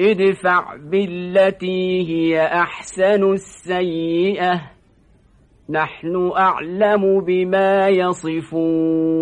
ادفع بالتي هي أحسن السيئة. نحن أعلم بما يصفون.